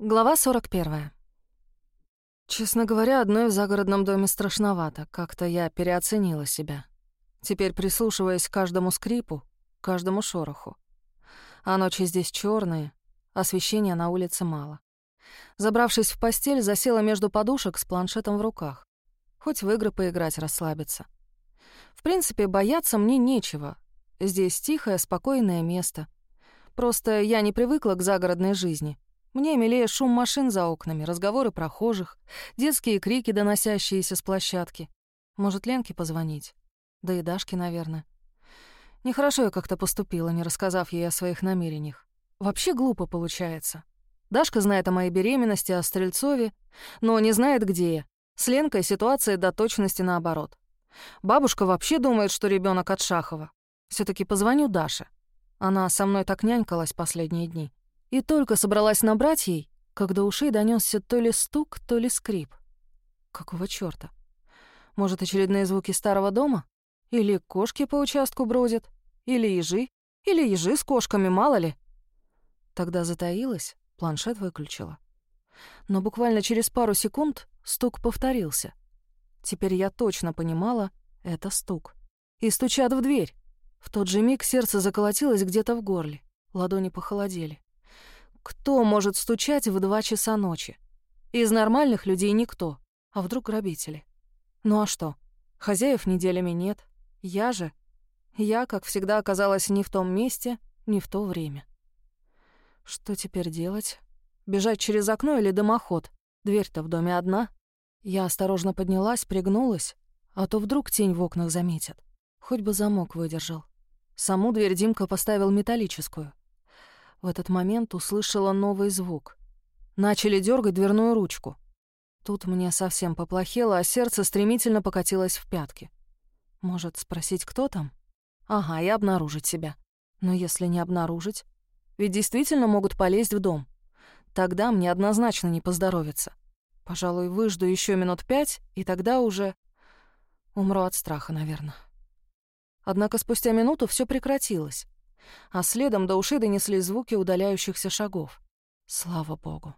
Глава 41. Честно говоря, одной в загородном доме страшновато. Как-то я переоценила себя. Теперь прислушиваясь к каждому скрипу, каждому шороху. А ночи здесь черные, освещения на улице мало. Забравшись в постель, засела между подушек с планшетом в руках. Хоть в игры поиграть, расслабиться. В принципе, бояться мне нечего. Здесь тихое, спокойное место. Просто я не привыкла к загородной жизни — мне милее шум машин за окнами, разговоры прохожих, детские крики, доносящиеся с площадки. Может, Ленке позвонить? Да и Дашке, наверное. Нехорошо я как-то поступила, не рассказав ей о своих намерениях. Вообще глупо получается. Дашка знает о моей беременности, о Стрельцове, но не знает, где я. С Ленкой ситуация до точности наоборот. Бабушка вообще думает, что ребенок от Шахова. все таки позвоню Даше. Она со мной так нянькалась последние дни. И только собралась набрать ей, когда ушей донесся то ли стук, то ли скрип. Какого чёрта? Может, очередные звуки старого дома? Или кошки по участку бродят? Или ежи? Или ежи с кошками, мало ли? Тогда затаилась, планшет выключила. Но буквально через пару секунд стук повторился. Теперь я точно понимала, это стук. И стучат в дверь. В тот же миг сердце заколотилось где-то в горле. Ладони похолодели. Кто может стучать в два часа ночи? Из нормальных людей никто. А вдруг грабители? Ну а что? Хозяев неделями нет. Я же... Я, как всегда, оказалась не в том месте, не в то время. Что теперь делать? Бежать через окно или дымоход? Дверь-то в доме одна. Я осторожно поднялась, пригнулась, а то вдруг тень в окнах заметят. Хоть бы замок выдержал. Саму дверь Димка поставил металлическую. В этот момент услышала новый звук. Начали дергать дверную ручку. Тут мне совсем поплохело, а сердце стремительно покатилось в пятки. Может, спросить, кто там? Ага, и обнаружить себя. Но если не обнаружить, ведь действительно могут полезть в дом. Тогда мне однозначно не поздоровится. Пожалуй, выжду еще минут пять, и тогда уже умру от страха, наверное. Однако спустя минуту все прекратилось а следом до ушей донесли звуки удаляющихся шагов. Слава богу.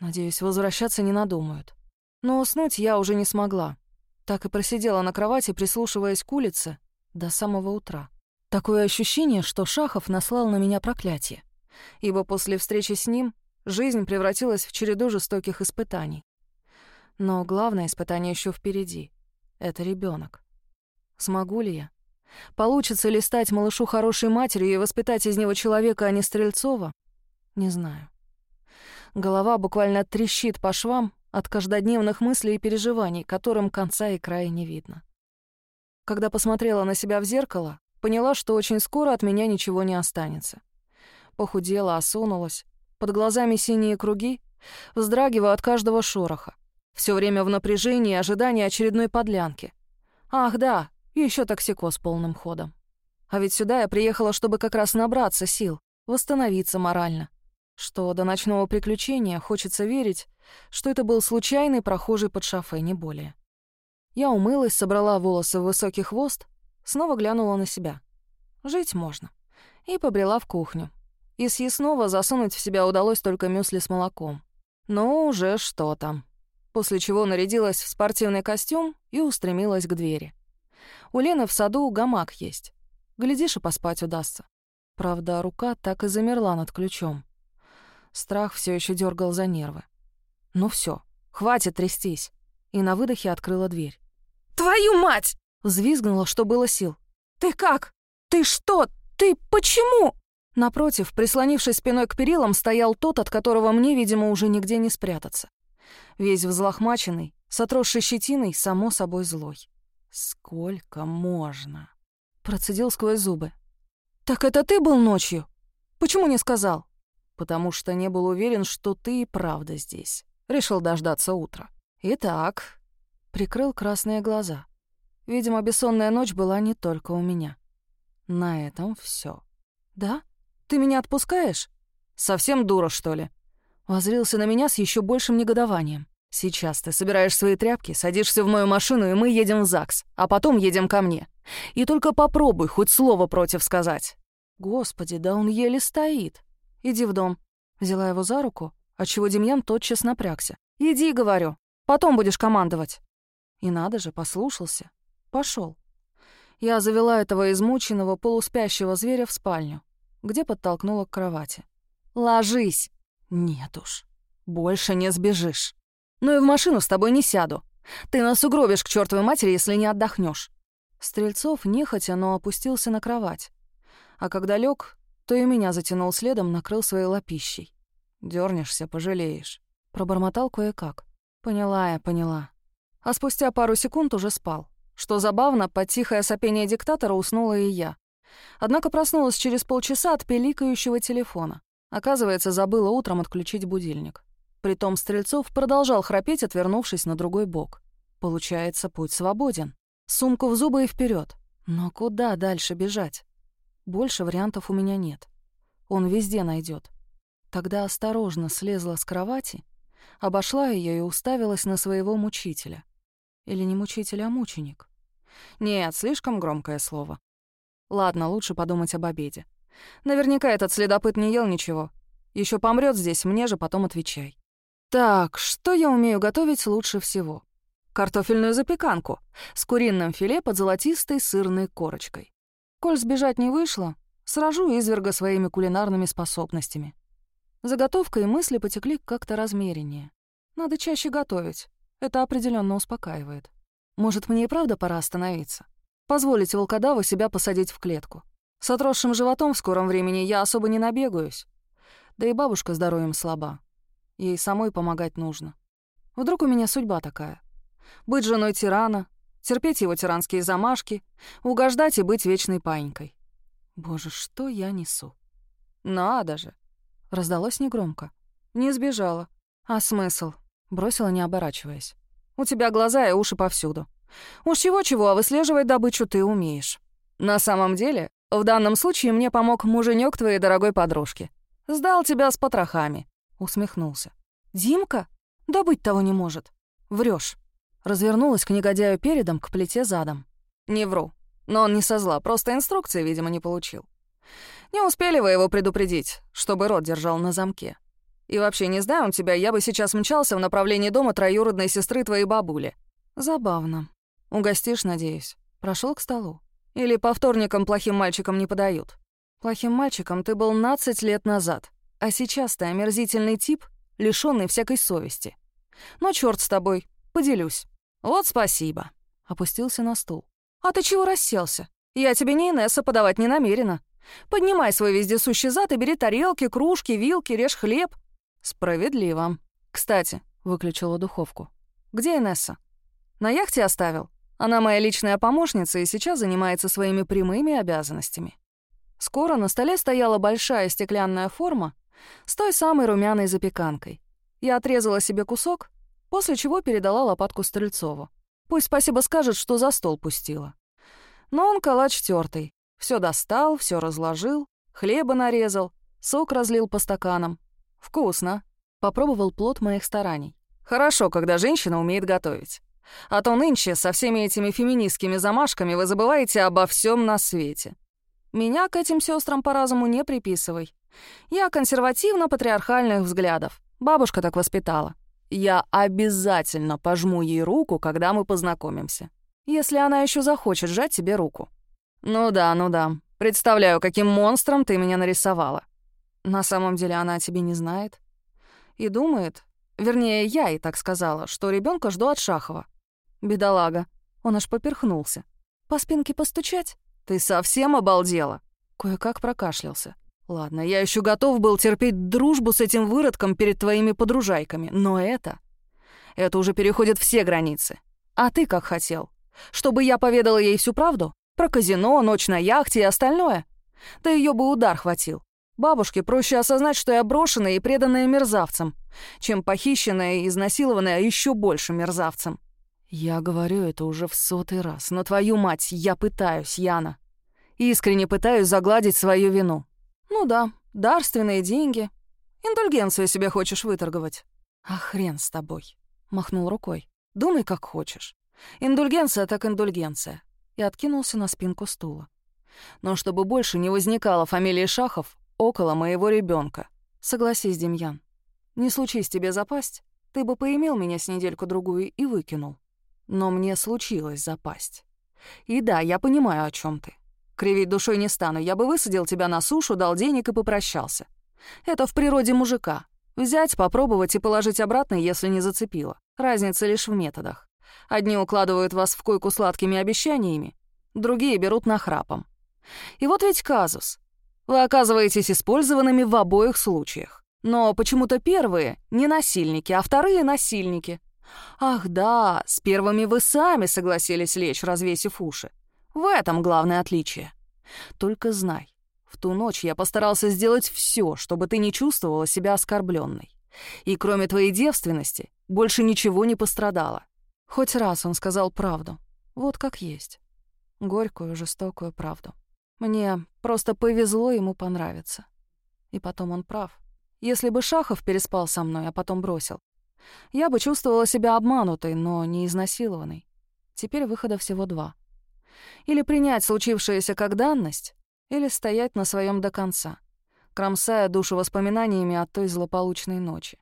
Надеюсь, возвращаться не надумают. Но уснуть я уже не смогла. Так и просидела на кровати, прислушиваясь к улице до самого утра. Такое ощущение, что Шахов наслал на меня проклятие. Ибо после встречи с ним жизнь превратилась в череду жестоких испытаний. Но главное испытание еще впереди. Это ребенок. Смогу ли я? Получится ли стать малышу хорошей матерью и воспитать из него человека, а не Стрельцова? Не знаю. Голова буквально трещит по швам от каждодневных мыслей и переживаний, которым конца и края не видно. Когда посмотрела на себя в зеркало, поняла, что очень скоро от меня ничего не останется. Похудела, осунулась, под глазами синие круги, вздрагиваю от каждого шороха. Все время в напряжении и ожидании очередной подлянки. Ах, да, и еще токсикоз полным ходом. А ведь сюда я приехала, чтобы как раз набраться сил, восстановиться морально. Что до ночного приключения хочется верить, что это был случайный прохожий под шофе, не более. Я умылась, собрала волосы в высокий хвост, снова глянула на себя. Жить можно. И побрела в кухню. Из съестного засунуть в себя удалось только мюсли с молоком. Но уже что там. После чего нарядилась в спортивный костюм и устремилась к двери. У Лены в саду гамак есть. Глядишь, и поспать удастся. Правда, рука так и замерла над ключом. Страх все еще дергал за нервы. Ну все, хватит трястись. И на выдохе открыла дверь. «Твою мать!» — взвизгнула, что было сил. «Ты как? Ты что? Ты почему?» Напротив, прислонившись спиной к перилам, стоял тот, от которого мне, видимо, уже нигде не спрятаться. Весь взлохмаченный, с отросшей щетиной, само собой злой. «Сколько можно?» Процедил сквозь зубы. «Так это ты был ночью? Почему не сказал?» «Потому что не был уверен, что ты и правда здесь. Решил дождаться утра. Итак...» Прикрыл красные глаза. Видимо, бессонная ночь была не только у меня. На этом все. «Да? Ты меня отпускаешь?» «Совсем дура, что ли?» Возрился на меня с еще большим негодованием. Сейчас ты собираешь свои тряпки, садишься в мою машину, и мы едем в ЗАГС, а потом едем ко мне. И только попробуй хоть слово против сказать». «Господи, да он еле стоит. Иди в дом». Взяла его за руку, отчего Демьян тотчас напрягся. «Иди, — говорю, — потом будешь командовать». И надо же, послушался. Пошел. Я завела этого измученного, полуспящего зверя в спальню, где подтолкнула к кровати. «Ложись!» «Нет уж, больше не сбежишь. Ну и в машину с тобой не сяду. Ты нас угробишь к чертовой матери, если не отдохнешь. Стрельцов нехотя, но опустился на кровать. А когда лег, то и меня затянул следом, накрыл своей лапищей. Дернешься, пожалеешь. Пробормотал кое-как. Поняла я, поняла. А спустя пару секунд уже спал. Что забавно, под тихое сопение диктатора уснула и я. Однако проснулась через полчаса от пиликающего телефона. Оказывается, забыла утром отключить будильник. Притом Стрельцов продолжал храпеть, отвернувшись на другой бок. Получается, путь свободен. Сумку в зубы и вперед. Но куда дальше бежать? Больше вариантов у меня нет. Он везде найдет. Тогда осторожно слезла с кровати, обошла ее и уставилась на своего мучителя. Или не мучитель, а мученик. Нет, слишком громкое слово. Ладно, лучше подумать об обеде. Наверняка этот следопыт не ел ничего. Еще помрет здесь, мне же потом отвечай. Так, что я умею готовить лучше всего? Картофельную запеканку с куриным филе под золотистой сырной корочкой. Коль сбежать не вышло, сражу изверга своими кулинарными способностями. Заготовка и мысли потекли как-то размереннее. Надо чаще готовить. Это определенно успокаивает. Может, мне и правда пора остановиться? Позволить волкодаву себя посадить в клетку. С отросшим животом в скором времени я особо не набегаюсь. Да и бабушка здоровьем слаба. Ей самой помогать нужно. Вдруг у меня судьба такая. Быть женой тирана, терпеть его тиранские замашки, угождать и быть вечной паинькой. Боже, что я несу? Надо же. Раздалось негромко. Не сбежала. А смысл? Бросила, не оборачиваясь. У тебя глаза и уши повсюду. Уж чего-чего, а выслеживать добычу ты умеешь. На самом деле, в данном случае мне помог муженек твоей дорогой подружки. Сдал тебя с потрохами. Усмехнулся. Димка? Да быть того не может. Врешь. Развернулась к негодяю передом, к плите задом. Не вру. Но он не со зла, просто инструкции, видимо, не получил. Не успели вы его предупредить, чтобы рот держал на замке. И вообще, не знаю он тебя, я бы сейчас мчался в направлении дома троюродной сестры твоей бабули. Забавно. Угостишь, надеюсь. Прошел к столу. Или по вторникам плохим мальчикам не подают? Плохим мальчиком ты был 15 лет назад, а сейчас ты омерзительный тип, лишённый всякой совести. Но черт с тобой, поделюсь. Вот спасибо. Опустился на стул. А ты чего расселся? Я тебе не Инесса подавать не намерена. Поднимай свой вездесущий зад и бери тарелки, кружки, вилки, режь хлеб. Справедливо. Кстати, выключила духовку. Где Инесса? На яхте оставил? Она моя личная помощница и сейчас занимается своими прямыми обязанностями. Скоро на столе стояла большая стеклянная форма с той самой румяной запеканкой. Я отрезала себе кусок, после чего передала лопатку Стрельцову. Пусть спасибо скажет, что за стол пустила. Но он калач тёртый. Все достал, все разложил, хлеба нарезал, сок разлил по стаканам. Вкусно. Попробовал плод моих стараний. Хорошо, когда женщина умеет готовить. А то нынче со всеми этими феминистскими замашками вы забываете обо всем на свете. Меня к этим сестрам по разуму не приписывай. Я консервативно-патриархальных взглядов. Бабушка так воспитала. Я обязательно пожму ей руку, когда мы познакомимся. Если она еще захочет сжать тебе руку. Ну да, ну да. Представляю, каким монстром ты меня нарисовала. На самом деле она о тебе не знает. И думает, вернее, я и так сказала, что ребенка жду от Шахова. Бедолага. Он аж поперхнулся. По спинке постучать? Ты совсем обалдела? Кое-как прокашлялся. Ладно, я еще готов был терпеть дружбу с этим выродком перед твоими подружайками, но это... Это уже переходит все границы. А ты как хотел? Чтобы я поведала ей всю правду? Про казино, ночь на яхте и остальное? Да ее бы удар хватил. Бабушке проще осознать, что я брошенная и преданная мерзавцам, чем похищенная и изнасилованная еще больше мерзавцем. Я говорю это уже в сотый раз, но твою мать, я пытаюсь, Яна. Искренне пытаюсь загладить свою вину. Ну да, дарственные деньги. Индульгенцию себе хочешь выторговать. А хрен с тобой. Махнул рукой. Думай, как хочешь. Индульгенция так индульгенция. И откинулся на спинку стула. Но чтобы больше не возникало фамилии Шахов около моего ребенка. Согласись, Демьян. Не случись тебе запасть, ты бы поимел меня с недельку-другую и выкинул. Но мне случилось запасть. И да, я понимаю, о чем ты. Кривить душой не стану, я бы высадил тебя на сушу, дал денег и попрощался. Это в природе мужика. Взять, попробовать и положить обратно, если не зацепило. Разница лишь в методах. Одни укладывают вас в койку сладкими обещаниями, другие берут нахрапом. И вот ведь казус. Вы оказываетесь использованными в обоих случаях. Но почему-то первые — не насильники, а вторые — насильники. Ах да, с первыми вы сами согласились лечь, развесив уши. В этом главное отличие. Только знай, в ту ночь я постарался сделать все, чтобы ты не чувствовала себя оскорбленной. И кроме твоей девственности, больше ничего не пострадало. Хоть раз он сказал правду. Вот как есть. Горькую, жестокую правду. Мне просто повезло ему понравиться. И потом он прав. Если бы Шахов переспал со мной, а потом бросил, я бы чувствовала себя обманутой, но не изнасилованной. Теперь выхода всего два. Или принять случившееся как данность, или стоять на своем до конца, кромсая душу воспоминаниями о той злополучной ночи.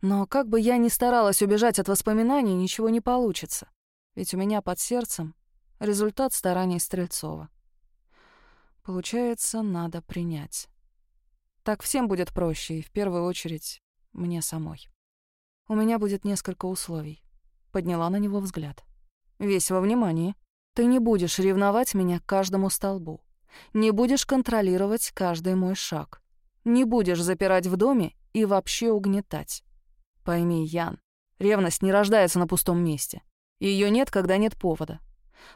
Но как бы я ни старалась убежать от воспоминаний, ничего не получится. Ведь у меня под сердцем результат стараний Стрельцова. Получается, надо принять. Так всем будет проще, и в первую очередь мне самой. У меня будет несколько условий. Подняла на него взгляд. Весь во внимании. Ты не будешь ревновать меня к каждому столбу. Не будешь контролировать каждый мой шаг. Не будешь запирать в доме и вообще угнетать. Пойми, Ян, ревность не рождается на пустом месте. Ее нет, когда нет повода.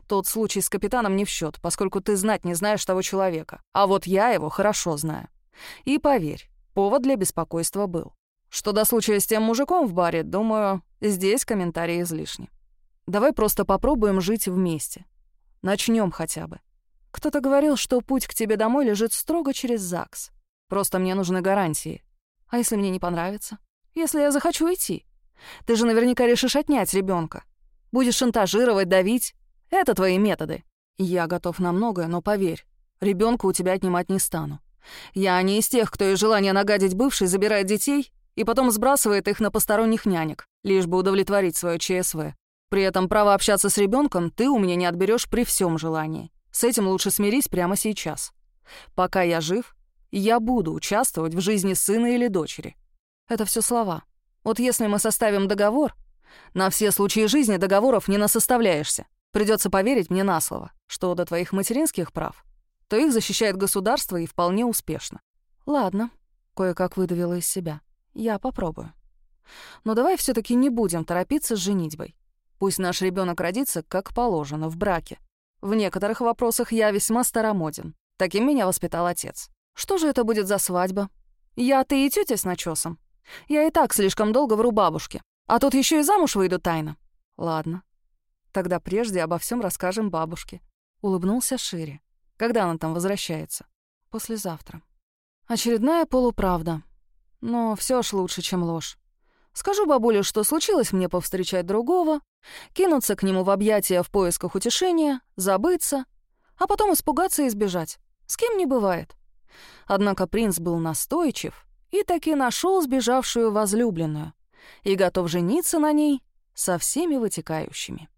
Тот случай с капитаном не в счет, поскольку ты знать не знаешь того человека. А вот я его хорошо знаю. И поверь, повод для беспокойства был. Что до случая с тем мужиком в баре, думаю, здесь комментарии излишни. Давай просто попробуем жить вместе. Начнем хотя бы. Кто-то говорил, что путь к тебе домой лежит строго через ЗАГС. Просто мне нужны гарантии. А если мне не понравится? Если я захочу идти? Ты же наверняка решишь отнять ребенка. Будешь шантажировать, давить. Это твои методы. Я готов на многое, но поверь, ребенка у тебя отнимать не стану. Я не из тех, кто из желания нагадить бывшей забирает детей и потом сбрасывает их на посторонних нянек, лишь бы удовлетворить свое ЧСВ. При этом право общаться с ребенком ты у меня не отберешь при всем желании. С этим лучше смирись прямо сейчас. Пока я жив, я буду участвовать в жизни сына или дочери. Это все слова. Вот если мы составим договор, на все случаи жизни договоров не насоставляешься. Придется поверить мне на слово, что до твоих материнских прав, то их защищает государство и вполне успешно. Ладно, кое-как выдавила из себя. Я попробую. Но давай все таки не будем торопиться с женитьбой. Пусть наш ребенок родится, как положено, в браке. В некоторых вопросах я весьма старомоден. Таким меня воспитал отец. Что же это будет за свадьба? Я, ты и тетя с начесом. Я и так слишком долго вру бабушке. А тут еще и замуж выйду тайно. Ладно. Тогда прежде обо всем расскажем бабушке. Улыбнулся шире. Когда она там возвращается? Послезавтра. Очередная полуправда. Но все ж лучше, чем ложь. Скажу бабуле, что случилось мне повстречать другого, кинуться к нему в объятия в поисках утешения, забыться, а потом испугаться и сбежать. С кем не бывает. Однако принц был настойчив и таки нашел сбежавшую возлюбленную и готов жениться на ней со всеми вытекающими.